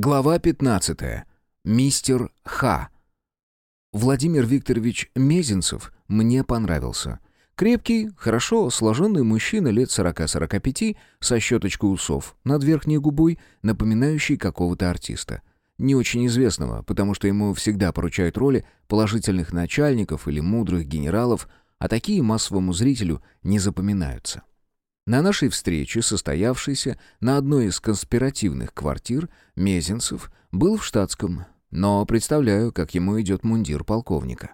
Глава 15. Мистер Х. Владимир Викторович Мезенцев мне понравился. Крепкий, хорошо сложенный мужчина лет 40-45 со щеточкой усов над верхней губой, напоминающий какого-то артиста. Не очень известного, потому что ему всегда поручают роли положительных начальников или мудрых генералов, а такие массовому зрителю не запоминаются. На нашей встрече, состоявшейся на одной из конспиративных квартир, Мезенцев был в штатском, но представляю, как ему идет мундир полковника.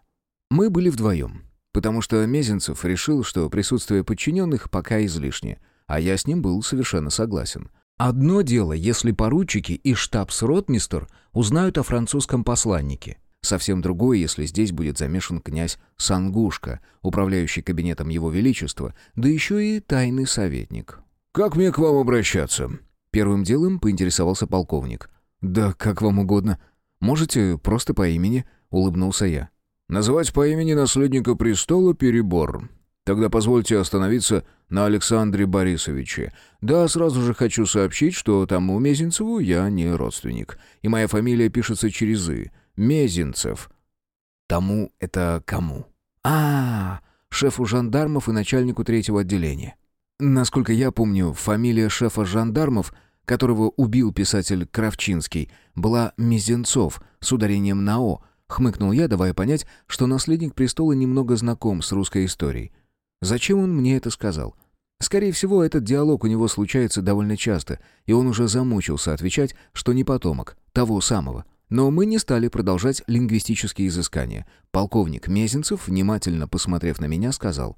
Мы были вдвоем, потому что Мезенцев решил, что присутствие подчиненных пока излишне, а я с ним был совершенно согласен. Одно дело, если поручики и штабс-ротмистер узнают о французском посланнике — Совсем другое, если здесь будет замешан князь Сангушка, управляющий кабинетом Его Величества, да еще и тайный советник. «Как мне к вам обращаться?» Первым делом поинтересовался полковник. «Да как вам угодно. Можете просто по имени», — улыбнулся я. «Называть по имени наследника престола перебор. Тогда позвольте остановиться на Александре Борисовиче. Да, сразу же хочу сообщить, что тому Мезенцеву я не родственник, и моя фамилия пишется через «и». Мезенцев. Тому это кому? А, шефу жандармов и начальнику третьего отделения. Насколько я помню, фамилия шефа жандармов, которого убил писатель Кравчинский, была Мезенцов с ударением на «о», хмыкнул я, давая понять, что наследник престола немного знаком с русской историей. Зачем он мне это сказал? Скорее всего, этот диалог у него случается довольно часто, и он уже замучился отвечать, что не потомок, того самого. Но мы не стали продолжать лингвистические изыскания. Полковник Мезенцев, внимательно посмотрев на меня, сказал.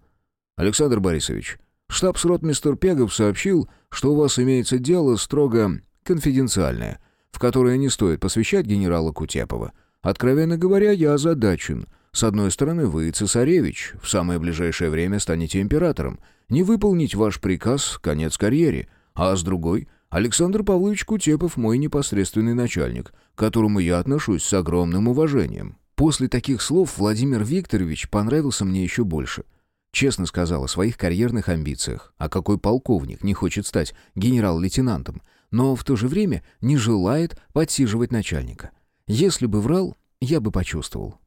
«Александр Борисович, штабс-ротмистер Пегов сообщил, что у вас имеется дело строго конфиденциальное, в которое не стоит посвящать генерала Кутепова. Откровенно говоря, я озадачен. С одной стороны, вы, цесаревич, в самое ближайшее время станете императором. Не выполнить ваш приказ — конец карьере. А с другой, Александр Павлович Кутепов мой непосредственный начальник, к которому я отношусь с огромным уважением. После таких слов Владимир Викторович понравился мне еще больше. Честно сказал о своих карьерных амбициях. А какой полковник не хочет стать генерал-лейтенантом, но в то же время не желает подсиживать начальника. Если бы врал, я бы почувствовал.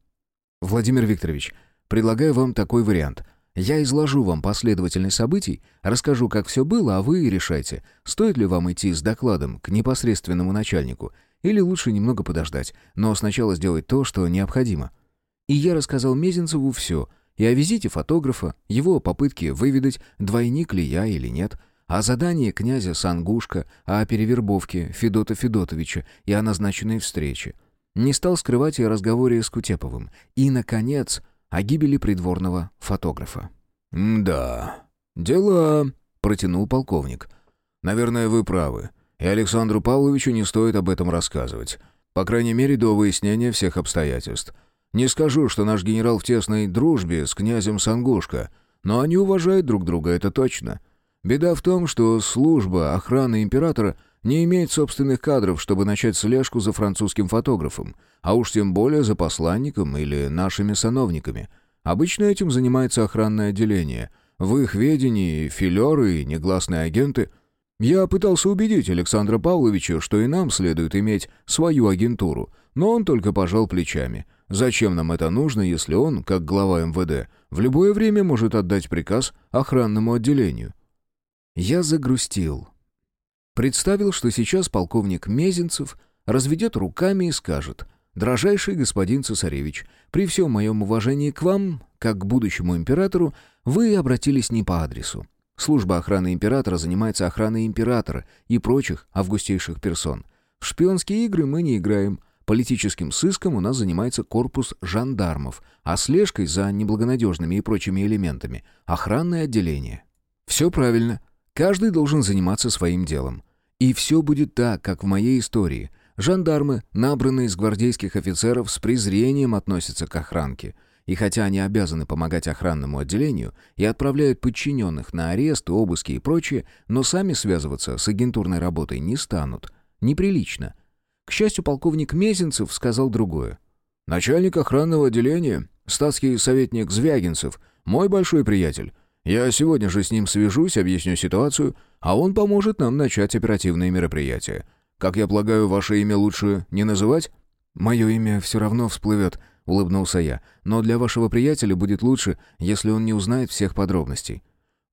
Владимир Викторович, предлагаю вам такой вариант — я изложу вам последовательность событий, расскажу, как все было, а вы решайте, стоит ли вам идти с докладом к непосредственному начальнику, или лучше немного подождать, но сначала сделать то, что необходимо. И я рассказал Мезенцеву все, и о визите фотографа, его попытке выведать, двойник ли я или нет, о задании князя Сангушка, о перевербовке Федота Федотовича и о назначенной встрече. Не стал скрывать и о разговоре с Кутеповым. И, наконец, о гибели придворного фотографа. «Да, дела», — протянул полковник. «Наверное, вы правы, и Александру Павловичу не стоит об этом рассказывать. По крайней мере, до выяснения всех обстоятельств. Не скажу, что наш генерал в тесной дружбе с князем Сангушко, но они уважают друг друга, это точно. Беда в том, что служба охраны императора — не имеет собственных кадров, чтобы начать слежку за французским фотографом, а уж тем более за посланником или нашими сановниками. Обычно этим занимается охранное отделение. В их ведении филеры и негласные агенты. Я пытался убедить Александра Павловича, что и нам следует иметь свою агентуру, но он только пожал плечами. Зачем нам это нужно, если он, как глава МВД, в любое время может отдать приказ охранному отделению? Я загрустил. Представил, что сейчас полковник Мезенцев разведет руками и скажет «Дрожайший господин цесаревич, при всем моем уважении к вам, как к будущему императору, вы обратились не по адресу. Служба охраны императора занимается охраной императора и прочих августейших персон. В шпионские игры мы не играем». Политическим сыском у нас занимается корпус жандармов, а слежкой за неблагонадежными и прочими элементами — охранное отделение. Все правильно. Каждый должен заниматься своим делом. И все будет так, как в моей истории. Жандармы, набранные из гвардейских офицеров, с презрением относятся к охранке. И хотя они обязаны помогать охранному отделению и отправляют подчиненных на арест, обыски и прочее, но сами связываться с агентурной работой не станут. Неприлично. К счастью, полковник Мезенцев сказал другое. «Начальник охранного отделения, статский советник Звягинцев, мой большой приятель. Я сегодня же с ним свяжусь, объясню ситуацию, а он поможет нам начать оперативные мероприятия. Как я полагаю, ваше имя лучше не называть?» «Мое имя все равно всплывет», — улыбнулся я. «Но для вашего приятеля будет лучше, если он не узнает всех подробностей».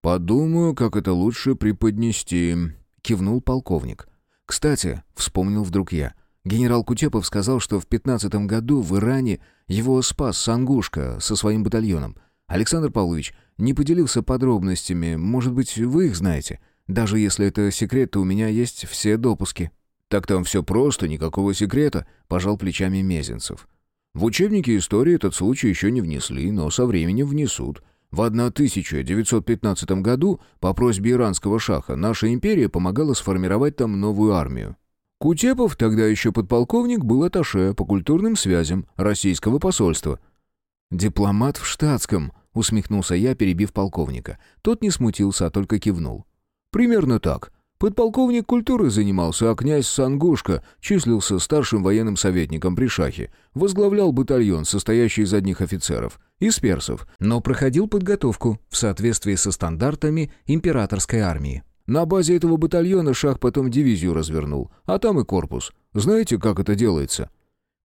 «Подумаю, как это лучше преподнести», — кивнул полковник. «Кстати», — вспомнил вдруг я, — генерал Кутепов сказал, что в пятнадцатом году в Иране его спас Сангушка со своим батальоном. Александр Павлович не поделился подробностями, может быть, вы их знаете? Даже если это секрет, то у меня есть все допуски». «Так там все просто, никакого секрета», — пожал плечами Мезенцев. «В учебнике истории этот случай еще не внесли, но со временем внесут. В 1915 году по просьбе иранского шаха наша империя помогала сформировать там новую армию. Кутепов, тогда еще подполковник, был аташе по культурным связям российского посольства. «Дипломат в штатском», — усмехнулся я, перебив полковника. Тот не смутился, а только кивнул. «Примерно так. Подполковник культуры занимался, а князь Сангушка числился старшим военным советником при шахе, возглавлял батальон, состоящий из одних офицеров, из персов, но проходил подготовку в соответствии со стандартами императорской армии. На базе этого батальона шах потом дивизию развернул, а там и корпус. Знаете, как это делается?»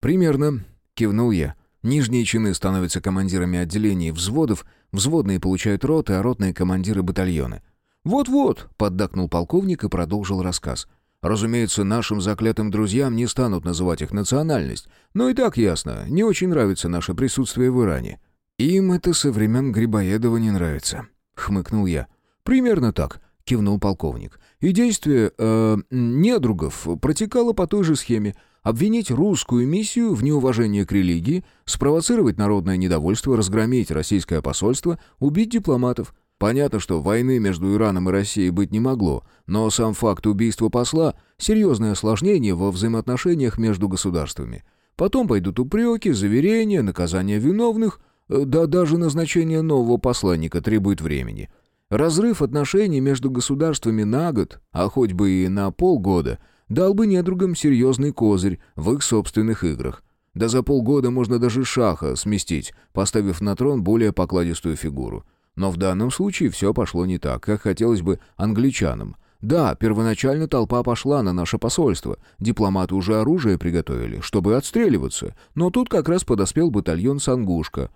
«Примерно», — кивнул я. «Нижние чины становятся командирами отделений взводов, взводные получают роты, а ротные — командиры батальона». «Вот-вот», — поддакнул полковник и продолжил рассказ. «Разумеется, нашим заклятым друзьям не станут называть их национальность, но и так ясно, не очень нравится наше присутствие в Иране». «Им это со времен Грибоедова не нравится», — хмыкнул я. «Примерно так», — кивнул полковник. «И действие э, недругов протекало по той же схеме. Обвинить русскую миссию в неуважении к религии, спровоцировать народное недовольство, разгромить российское посольство, убить дипломатов. Понятно, что войны между Ираном и Россией быть не могло, но сам факт убийства посла — серьезное осложнение во взаимоотношениях между государствами. Потом пойдут упреки, заверения, наказания виновных, э, да даже назначение нового посланника требует времени. Разрыв отношений между государствами на год, а хоть бы и на полгода, дал бы недругам серьезный козырь в их собственных играх. Да за полгода можно даже шаха сместить, поставив на трон более покладистую фигуру. Но в данном случае все пошло не так, как хотелось бы англичанам. Да, первоначально толпа пошла на наше посольство. Дипломаты уже оружие приготовили, чтобы отстреливаться. Но тут как раз подоспел батальон «Сангушка».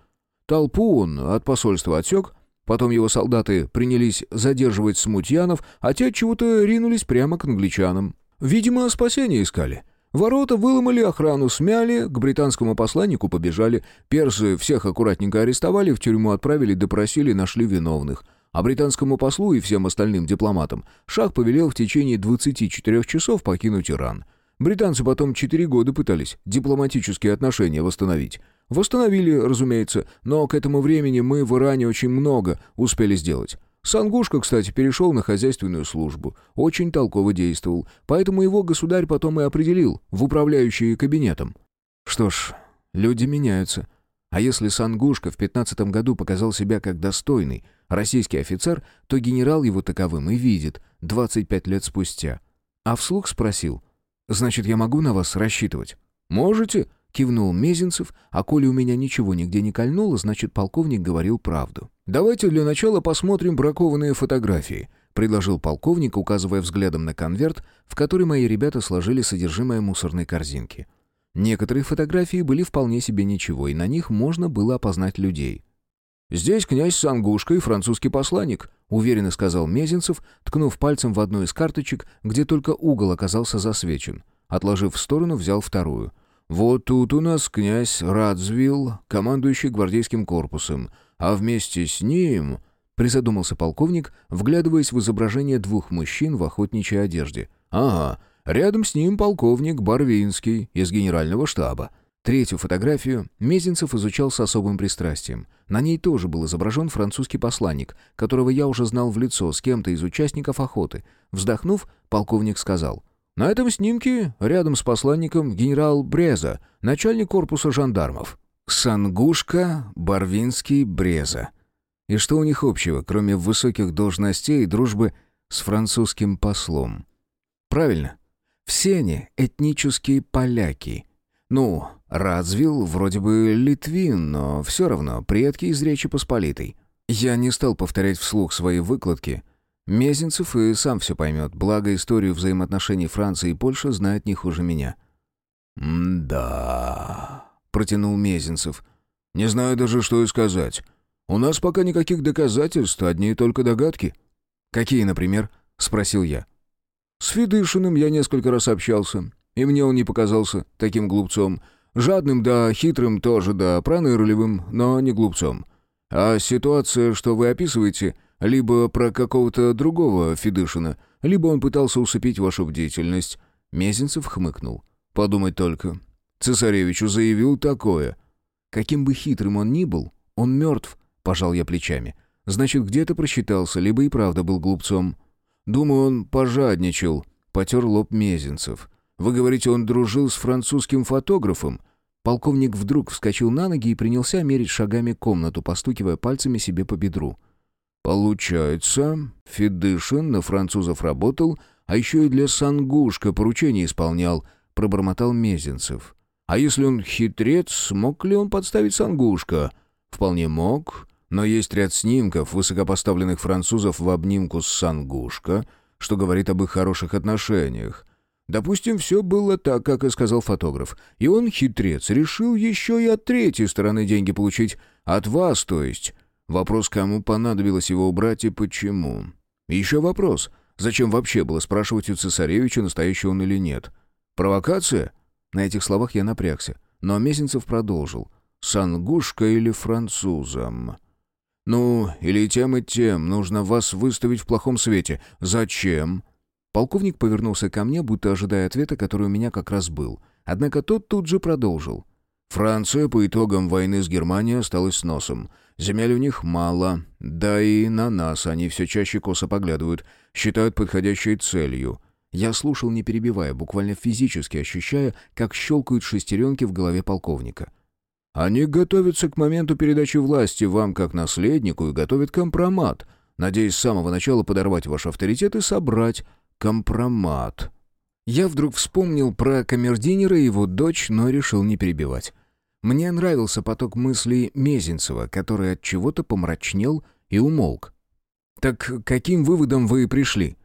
Толпу он от посольства отсек, потом его солдаты принялись задерживать смутьянов, а те чего-то ринулись прямо к англичанам. Видимо, спасение искали. Ворота выломали, охрану смяли, к британскому посланнику побежали. Персы всех аккуратненько арестовали, в тюрьму отправили, допросили, нашли виновных. А британскому послу и всем остальным дипломатам Шах повелел в течение 24 часов покинуть Иран. Британцы потом 4 года пытались дипломатические отношения восстановить. Восстановили, разумеется, но к этому времени мы в Иране очень много успели сделать. Сангушка, кстати, перешел на хозяйственную службу. Очень толково действовал. Поэтому его государь потом и определил в управляющие кабинетом. Что ж, люди меняются. А если Сангушка в пятнадцатом году показал себя как достойный российский офицер, то генерал его таковым и видит 25 лет спустя. А вслух спросил, «Значит, я могу на вас рассчитывать?» «Можете», Кивнул Мезенцев, а коли у меня ничего нигде не кольнуло, значит, полковник говорил правду. «Давайте для начала посмотрим бракованные фотографии», — предложил полковник, указывая взглядом на конверт, в который мои ребята сложили содержимое мусорной корзинки. Некоторые фотографии были вполне себе ничего, и на них можно было опознать людей. «Здесь князь Сангушка и французский посланник», — уверенно сказал Мезенцев, ткнув пальцем в одну из карточек, где только угол оказался засвечен. Отложив в сторону, взял вторую — вот тут у нас князь Радзвилл, командующий гвардейским корпусом, а вместе с ним...» Призадумался полковник, вглядываясь в изображение двух мужчин в охотничьей одежде. «Ага, рядом с ним полковник Барвинский из генерального штаба». Третью фотографию Мезенцев изучал с особым пристрастием. На ней тоже был изображен французский посланник, которого я уже знал в лицо с кем-то из участников охоты. Вздохнув, полковник сказал — на этом снимке рядом с посланником генерал Бреза, начальник корпуса жандармов. Сангушка, Барвинский, Бреза. И что у них общего, кроме высоких должностей и дружбы с французским послом? Правильно. Все они этнические поляки. Ну, Радзвилл вроде бы литвин, но все равно предки из Речи Посполитой. Я не стал повторять вслух свои выкладки. Мезенцев и сам все поймет, благо историю взаимоотношений Франции и Польши знает не хуже меня. «Да...» — протянул Мезенцев. «Не знаю даже, что и сказать. У нас пока никаких доказательств, одни только догадки». «Какие, например?» — спросил я. «С Федышиным я несколько раз общался, и мне он не показался таким глупцом. Жадным, да, хитрым тоже, да, пронырливым, но не глупцом. А ситуация, что вы описываете, либо про какого-то другого Федышина, либо он пытался усыпить вашу бдительность». Мезенцев хмыкнул. «Подумать только. Цесаревичу заявил такое». «Каким бы хитрым он ни был, он мертв», — пожал я плечами. «Значит, где-то просчитался, либо и правда был глупцом». «Думаю, он пожадничал», — потер лоб Мезенцев. «Вы говорите, он дружил с французским фотографом?» Полковник вдруг вскочил на ноги и принялся мерить шагами комнату, постукивая пальцами себе по бедру. «Получается, Федышин на французов работал, а еще и для Сангушка поручение исполнял», — пробормотал Мезенцев. «А если он хитрец, мог ли он подставить Сангушка?» «Вполне мог, но есть ряд снимков высокопоставленных французов в обнимку с Сангушка, что говорит об их хороших отношениях. Допустим, все было так, как и сказал фотограф. И он, хитрец, решил еще и от третьей стороны деньги получить. От вас, то есть. Вопрос, кому понадобилось его убрать и почему. еще вопрос, зачем вообще было спрашивать у цесаревича, настоящий он или нет. Провокация? На этих словах я напрягся. Но Мезенцев продолжил. «Сангушка или французом?» «Ну, или тем и тем. Нужно вас выставить в плохом свете. Зачем?» Полковник повернулся ко мне, будто ожидая ответа, который у меня как раз был. Однако тот тут же продолжил. «Франция по итогам войны с Германией осталась с носом. Земель у них мало, да и на нас они все чаще косо поглядывают, считают подходящей целью». Я слушал, не перебивая, буквально физически ощущая, как щелкают шестеренки в голове полковника. «Они готовятся к моменту передачи власти вам как наследнику и готовят компромат, надеясь с самого начала подорвать ваш авторитет и собрать Компромат. Я вдруг вспомнил про камердинера и его дочь, но решил не перебивать. Мне нравился поток мыслей Мезенцева, который от чего-то помрачнел и умолк. «Так каким выводом вы пришли?»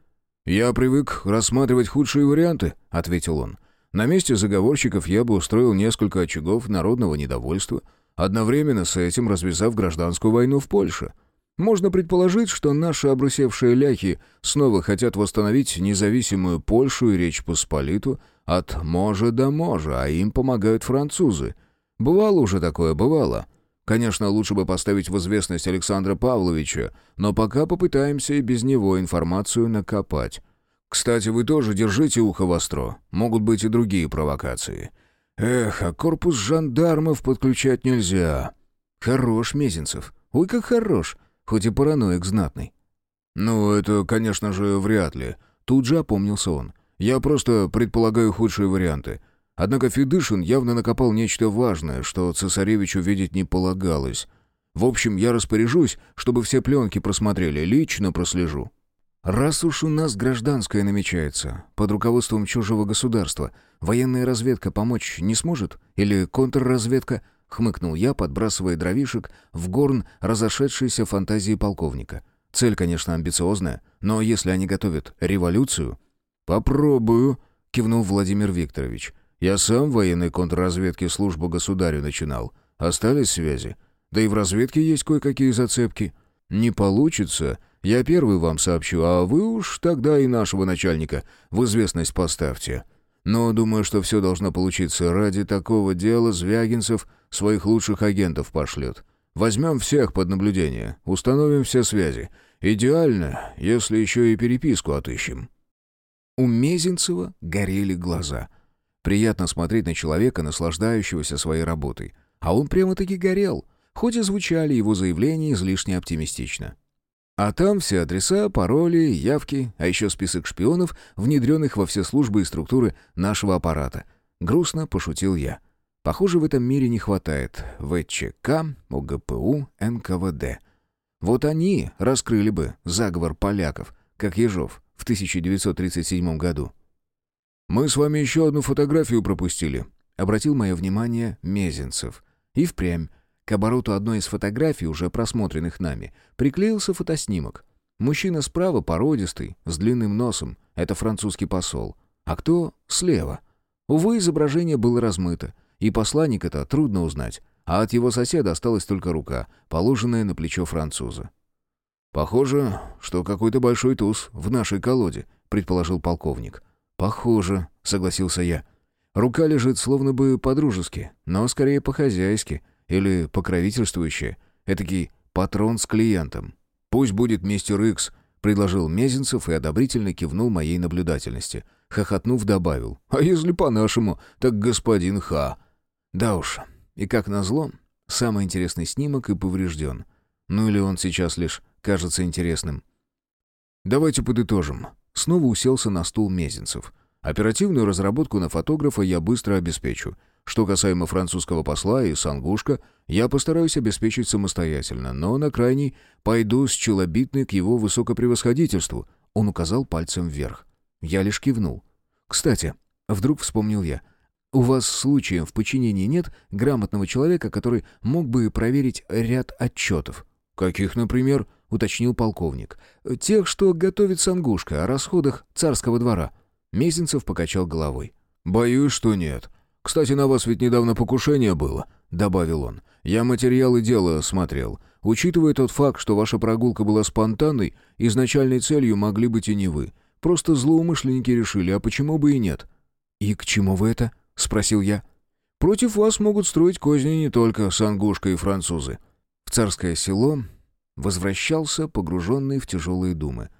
«Я привык рассматривать худшие варианты», — ответил он. «На месте заговорщиков я бы устроил несколько очагов народного недовольства, одновременно с этим развязав гражданскую войну в Польше. Можно предположить, что наши обрусевшие ляхи снова хотят восстановить независимую Польшу и Речь Посполиту от можа до можа, а им помогают французы. Бывало уже такое, бывало. Конечно, лучше бы поставить в известность Александра Павловича, но пока попытаемся и без него информацию накопать. Кстати, вы тоже держите ухо востро. Могут быть и другие провокации. Эх, а корпус жандармов подключать нельзя. Хорош, Мезенцев. Ой, как хорош хоть и параноик знатный. «Ну, это, конечно же, вряд ли». Тут же опомнился он. «Я просто предполагаю худшие варианты. Однако Федышин явно накопал нечто важное, что цесаревичу видеть не полагалось. В общем, я распоряжусь, чтобы все пленки просмотрели, лично прослежу». «Раз уж у нас гражданское намечается, под руководством чужого государства, военная разведка помочь не сможет? Или контрразведка?» хмыкнул я, подбрасывая дровишек в горн разошедшейся фантазии полковника. Цель, конечно, амбициозная, но если они готовят революцию... «Попробую», — кивнул Владимир Викторович. «Я сам в военной контрразведке службу государю начинал. Остались связи. Да и в разведке есть кое-какие зацепки. Не получится, я первый вам сообщу, а вы уж тогда и нашего начальника в известность поставьте. Но думаю, что все должно получиться. Ради такого дела Звягинцев своих лучших агентов пошлет. Возьмем всех под наблюдение, установим все связи. Идеально, если еще и переписку отыщем». У Мезенцева горели глаза. Приятно смотреть на человека, наслаждающегося своей работой. А он прямо-таки горел, хоть и звучали его заявления излишне оптимистично. А там все адреса, пароли, явки, а еще список шпионов, внедренных во все службы и структуры нашего аппарата. Грустно пошутил я. Похоже, в этом мире не хватает ВЧК, ОГПУ, НКВД. Вот они раскрыли бы заговор поляков, как Ежов в 1937 году. «Мы с вами еще одну фотографию пропустили», — обратил мое внимание Мезенцев. И впрямь к обороту одной из фотографий, уже просмотренных нами, приклеился фотоснимок. Мужчина справа породистый, с длинным носом. Это французский посол. А кто слева? Увы, изображение было размыто. И посланник это трудно узнать. А от его соседа осталась только рука, положенная на плечо француза. «Похоже, что какой-то большой туз в нашей колоде», — предположил полковник. «Похоже», — согласился я. «Рука лежит словно бы по-дружески, но скорее по-хозяйски или покровительствующе. Этакий патрон с клиентом». «Пусть будет мистер Икс», — предложил Мезенцев и одобрительно кивнул моей наблюдательности. Хохотнув, добавил. «А если по-нашему, так господин Ха». «Да уж, и как назло, самый интересный снимок и поврежден. Ну или он сейчас лишь кажется интересным. Давайте подытожим. Снова уселся на стул Мезенцев. Оперативную разработку на фотографа я быстро обеспечу. Что касаемо французского посла и Сангушка, я постараюсь обеспечить самостоятельно, но на крайний пойду с челобитной к его высокопревосходительству. Он указал пальцем вверх. Я лишь кивнул. Кстати, вдруг вспомнил я. У вас случаем в подчинении нет грамотного человека, который мог бы проверить ряд отчетов? Каких, например? Уточнил полковник. «Тех, что готовит Сангушка о расходах царского двора». Мезенцев покачал головой. «Боюсь, что нет. Кстати, на вас ведь недавно покушение было», — добавил он. «Я материалы дела смотрел. Учитывая тот факт, что ваша прогулка была спонтанной, изначальной целью могли быть и не вы. Просто злоумышленники решили, а почему бы и нет?» «И к чему вы это?» — спросил я. «Против вас могут строить козни не только Сангушка и французы». В царское село Возвращался, погруженный в тяжелые думы.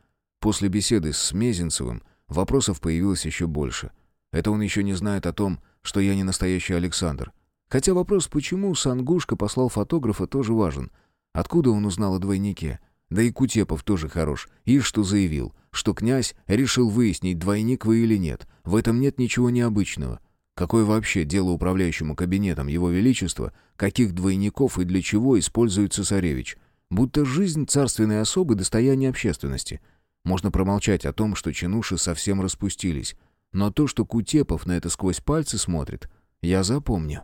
После беседы с Мезенцевым вопросов появилось еще больше. Это он еще не знает о том, что я не настоящий Александр. Хотя вопрос, почему Сангушка послал фотографа, тоже важен. Откуда он узнал о двойнике? Да и Кутепов тоже хорош. И что заявил, что князь решил выяснить, двойник вы или нет. В этом нет ничего необычного. Какое вообще дело управляющему кабинетом Его Величества, каких двойников и для чего использует цесаревич? Будто жизнь царственной особы — достояние общественности. Можно промолчать о том, что чинуши совсем распустились. Но то, что Кутепов на это сквозь пальцы смотрит, я запомню.